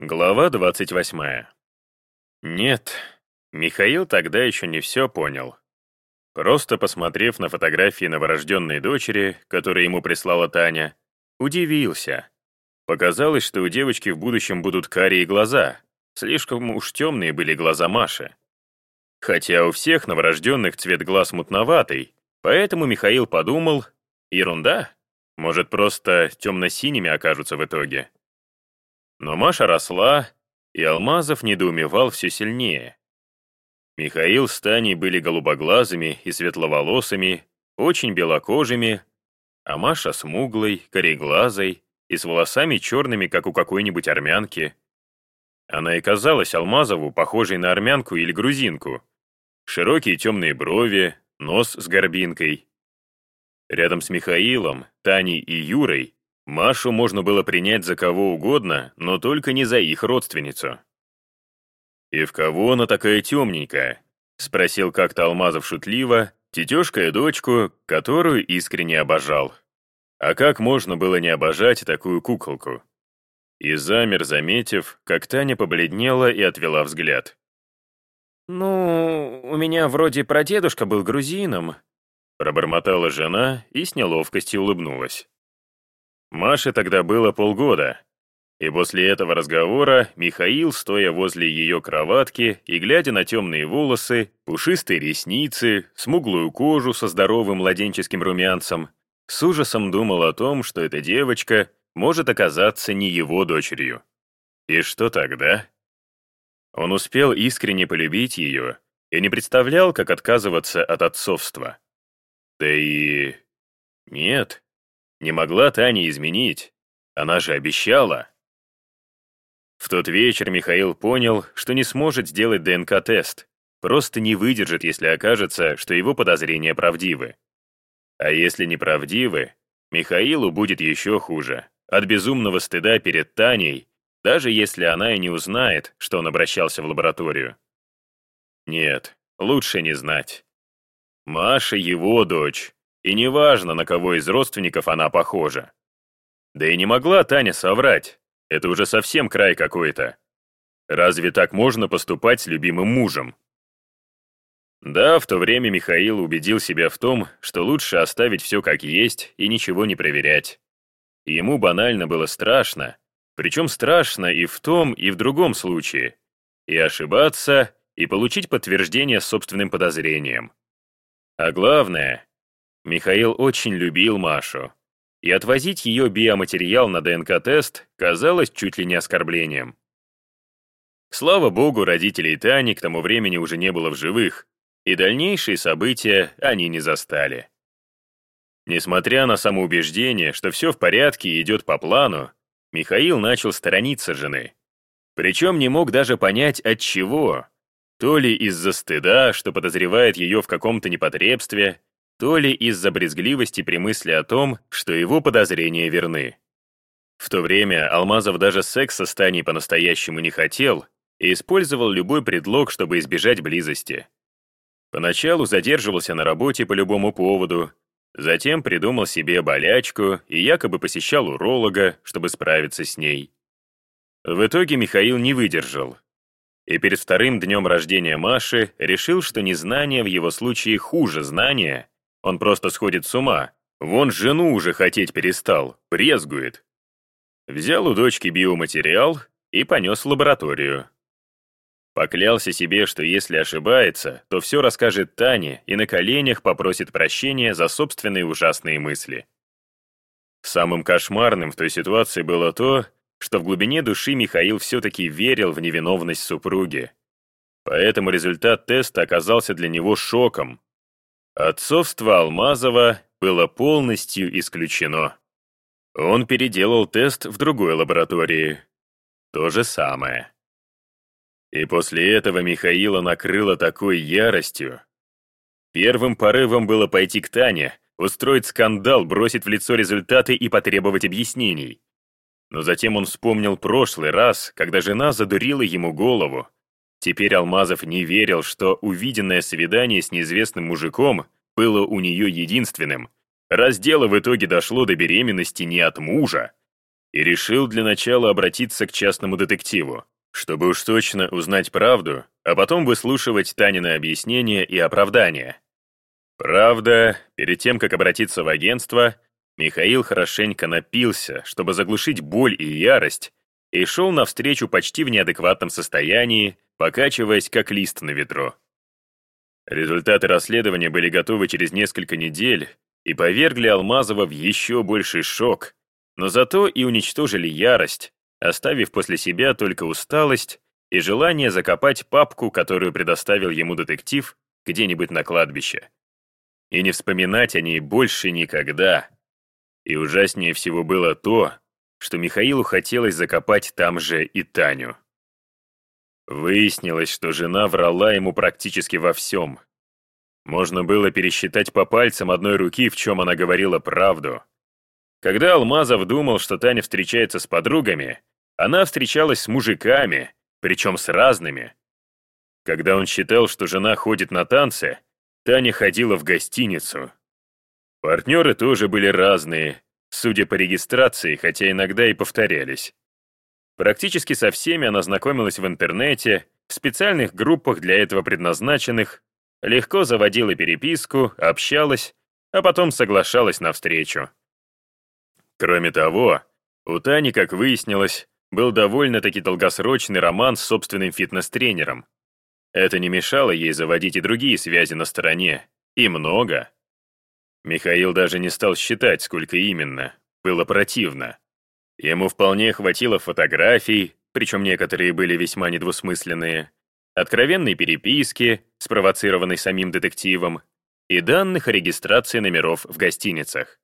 Глава 28. Нет, Михаил тогда еще не все понял. Просто посмотрев на фотографии новорожденной дочери, которые ему прислала Таня, удивился. Показалось, что у девочки в будущем будут карие глаза. Слишком уж темные были глаза Маши. Хотя у всех новорожденных цвет глаз мутноватый, поэтому Михаил подумал, ерунда, может, просто темно-синими окажутся в итоге. Но Маша росла, и Алмазов недоумевал все сильнее. Михаил с Таней были голубоглазыми и светловолосыми, очень белокожими, а Маша смуглой, кореглазой и с волосами черными, как у какой-нибудь армянки. Она и казалась Алмазову похожей на армянку или грузинку. Широкие темные брови, нос с горбинкой. Рядом с Михаилом, Таней и Юрой Машу можно было принять за кого угодно, но только не за их родственницу. «И в кого она такая темненькая?» — спросил как-то Алмазов шутливо, тетешка и дочку, которую искренне обожал. А как можно было не обожать такую куколку? И замер, заметив, как Таня побледнела и отвела взгляд. «Ну, у меня вроде прадедушка был грузином», пробормотала жена и с неловкостью улыбнулась. Маше тогда было полгода, и после этого разговора Михаил, стоя возле ее кроватки и глядя на темные волосы, пушистые ресницы, смуглую кожу со здоровым младенческим румянцем, с ужасом думал о том, что эта девочка может оказаться не его дочерью. И что тогда? Он успел искренне полюбить ее и не представлял, как отказываться от отцовства. Да и... Нет, не могла Таня изменить. Она же обещала. В тот вечер Михаил понял, что не сможет сделать ДНК-тест, просто не выдержит, если окажется, что его подозрения правдивы. А если не правдивы, Михаилу будет еще хуже. От безумного стыда перед Таней, даже если она и не узнает, что он обращался в лабораторию. Нет, лучше не знать. Маша его дочь, и неважно, на кого из родственников она похожа. Да и не могла Таня соврать. Это уже совсем край какой-то. Разве так можно поступать с любимым мужем? Да, в то время Михаил убедил себя в том, что лучше оставить все как есть и ничего не проверять. Ему банально было страшно, причем страшно и в том, и в другом случае. И ошибаться, и получить подтверждение собственным подозрением. А главное, Михаил очень любил Машу, и отвозить ее биоматериал на ДНК-тест казалось чуть ли не оскорблением. Слава богу, родителей Тани к тому времени уже не было в живых, и дальнейшие события они не застали. Несмотря на самоубеждение, что все в порядке и идет по плану, Михаил начал сторониться жены. Причем не мог даже понять, от чего. То ли из-за стыда, что подозревает ее в каком-то непотребстве, то ли из-за брезгливости при мысли о том, что его подозрения верны. В то время Алмазов даже секса с Таней по-настоящему не хотел и использовал любой предлог, чтобы избежать близости. Поначалу задерживался на работе по любому поводу, затем придумал себе болячку и якобы посещал уролога, чтобы справиться с ней. В итоге Михаил не выдержал. И перед вторым днем рождения Маши решил, что незнание в его случае хуже знания, он просто сходит с ума. Вон жену уже хотеть перестал, брезгует. Взял у дочки биоматериал и понес в лабораторию. Поклялся себе, что если ошибается, то все расскажет Тане и на коленях попросит прощения за собственные ужасные мысли. Самым кошмарным в той ситуации было то, что в глубине души Михаил все-таки верил в невиновность супруги. Поэтому результат теста оказался для него шоком, Отцовство Алмазова было полностью исключено. Он переделал тест в другой лаборатории. То же самое. И после этого Михаила накрыло такой яростью. Первым порывом было пойти к Тане, устроить скандал, бросить в лицо результаты и потребовать объяснений. Но затем он вспомнил прошлый раз, когда жена задурила ему голову, Теперь Алмазов не верил, что увиденное свидание с неизвестным мужиком было у нее единственным, раз дело в итоге дошло до беременности не от мужа, и решил для начала обратиться к частному детективу, чтобы уж точно узнать правду, а потом выслушивать Танины объяснения и оправдания. Правда, перед тем, как обратиться в агентство, Михаил хорошенько напился, чтобы заглушить боль и ярость, и шел навстречу почти в неадекватном состоянии, покачиваясь как лист на ветру. Результаты расследования были готовы через несколько недель и повергли Алмазова в еще больший шок, но зато и уничтожили ярость, оставив после себя только усталость и желание закопать папку, которую предоставил ему детектив, где-нибудь на кладбище. И не вспоминать о ней больше никогда. И ужаснее всего было то, что Михаилу хотелось закопать там же и Таню. Выяснилось, что жена врала ему практически во всем. Можно было пересчитать по пальцам одной руки, в чем она говорила правду. Когда Алмазов думал, что Таня встречается с подругами, она встречалась с мужиками, причем с разными. Когда он считал, что жена ходит на танцы, Таня ходила в гостиницу. Партнеры тоже были разные, судя по регистрации, хотя иногда и повторялись. Практически со всеми она знакомилась в интернете, в специальных группах для этого предназначенных, легко заводила переписку, общалась, а потом соглашалась на встречу. Кроме того, у Тани, как выяснилось, был довольно-таки долгосрочный роман с собственным фитнес-тренером. Это не мешало ей заводить и другие связи на стороне. И много. Михаил даже не стал считать, сколько именно. Было противно. Ему вполне хватило фотографий, причем некоторые были весьма недвусмысленные, откровенной переписки, спровоцированной самим детективом, и данных о регистрации номеров в гостиницах.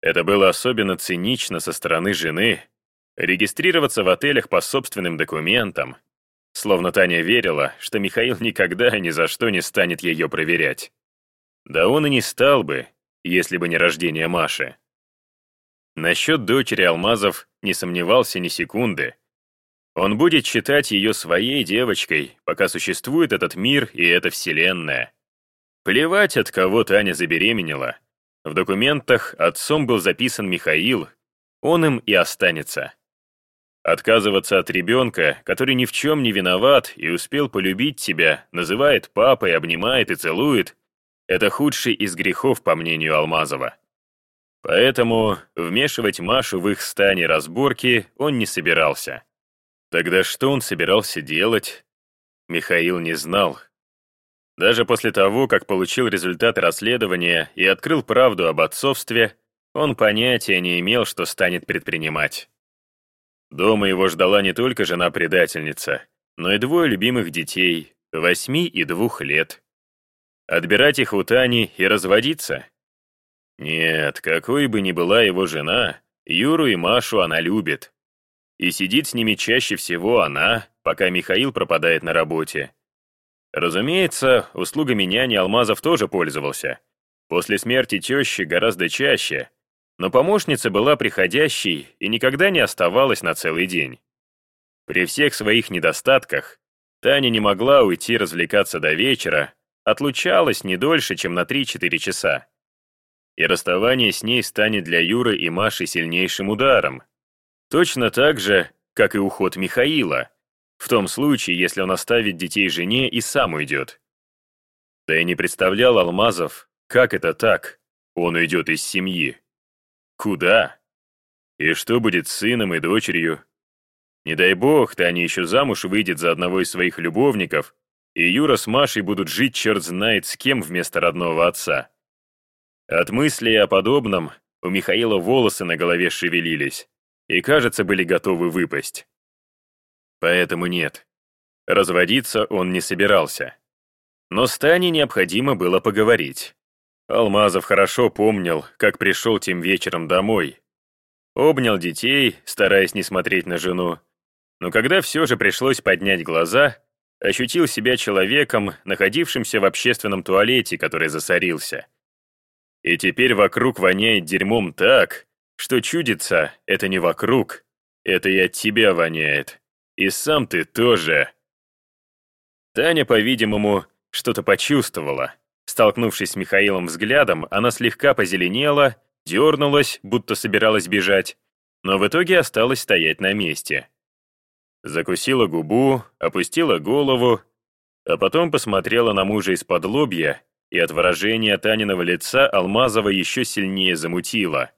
Это было особенно цинично со стороны жены. Регистрироваться в отелях по собственным документам. Словно Таня верила, что Михаил никогда ни за что не станет ее проверять. Да он и не стал бы, если бы не рождение Маши. Насчет дочери Алмазов не сомневался ни секунды. Он будет считать ее своей девочкой, пока существует этот мир и эта вселенная. Плевать, от кого Таня забеременела. В документах отцом был записан Михаил, он им и останется. Отказываться от ребенка, который ни в чем не виноват и успел полюбить тебя, называет папой, обнимает и целует, это худший из грехов, по мнению Алмазова. Поэтому вмешивать Машу в их стане разборки он не собирался. Тогда что он собирался делать? Михаил не знал. Даже после того, как получил результаты расследования и открыл правду об отцовстве, он понятия не имел, что станет предпринимать. Дома его ждала не только жена-предательница, но и двое любимых детей, восьми и двух лет. Отбирать их у Тани и разводиться? Нет, какой бы ни была его жена, Юру и Машу она любит. И сидит с ними чаще всего она, пока Михаил пропадает на работе. Разумеется, услугами няни Алмазов тоже пользовался. После смерти тещи гораздо чаще, но помощница была приходящей и никогда не оставалась на целый день. При всех своих недостатках Таня не могла уйти развлекаться до вечера, отлучалась не дольше, чем на 3-4 часа. И расставание с ней станет для Юры и Маши сильнейшим ударом. Точно так же, как и уход Михаила, в том случае, если он оставит детей жене и сам уйдет. Да и не представлял Алмазов, как это так, он уйдет из семьи. Куда? И что будет с сыном и дочерью? Не дай бог, Таня еще замуж выйдет за одного из своих любовников, и Юра с Машей будут жить черт знает с кем вместо родного отца. От мыслей о подобном у Михаила волосы на голове шевелились и, кажется, были готовы выпасть. Поэтому нет. Разводиться он не собирался. Но с Таней необходимо было поговорить. Алмазов хорошо помнил, как пришел тем вечером домой. Обнял детей, стараясь не смотреть на жену. Но когда все же пришлось поднять глаза, ощутил себя человеком, находившимся в общественном туалете, который засорился. И теперь вокруг воняет дерьмом так, что чудится, это не вокруг, это и от тебя воняет. И сам ты тоже. Таня, по-видимому, что-то почувствовала. Столкнувшись с Михаилом взглядом, она слегка позеленела, дернулась, будто собиралась бежать, но в итоге осталась стоять на месте. Закусила губу, опустила голову, а потом посмотрела на мужа из-под лобья, и от выражения Таниного лица Алмазова еще сильнее замутила,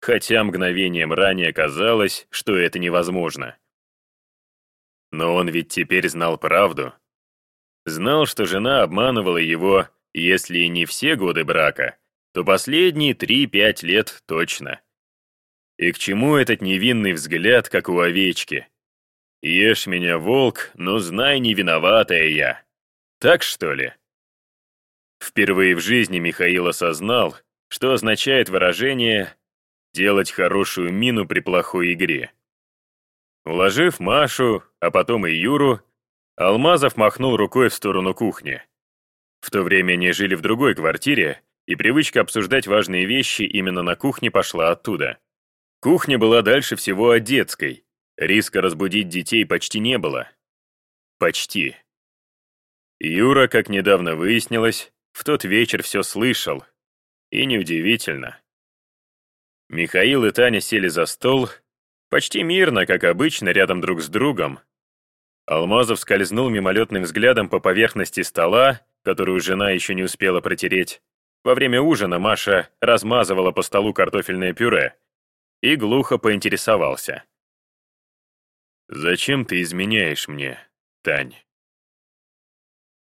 хотя мгновением ранее казалось, что это невозможно. Но он ведь теперь знал правду. Знал, что жена обманывала его, если и не все годы брака, то последние 3-5 лет точно. И к чему этот невинный взгляд, как у овечки? Ешь меня, волк, но знай, не виноватая я. Так что ли? Впервые в жизни Михаил осознал, что означает выражение «делать хорошую мину при плохой игре». Уложив Машу, а потом и Юру, Алмазов махнул рукой в сторону кухни. В то время они жили в другой квартире, и привычка обсуждать важные вещи именно на кухне пошла оттуда. Кухня была дальше всего от детской. Риска разбудить детей почти не было. Почти. Юра, как недавно выяснилось, в тот вечер все слышал. И неудивительно. Михаил и Таня сели за стол, почти мирно, как обычно, рядом друг с другом. Алмазов скользнул мимолетным взглядом по поверхности стола, которую жена еще не успела протереть. Во время ужина Маша размазывала по столу картофельное пюре, и глухо поинтересовался. «Зачем ты изменяешь мне, Тань?»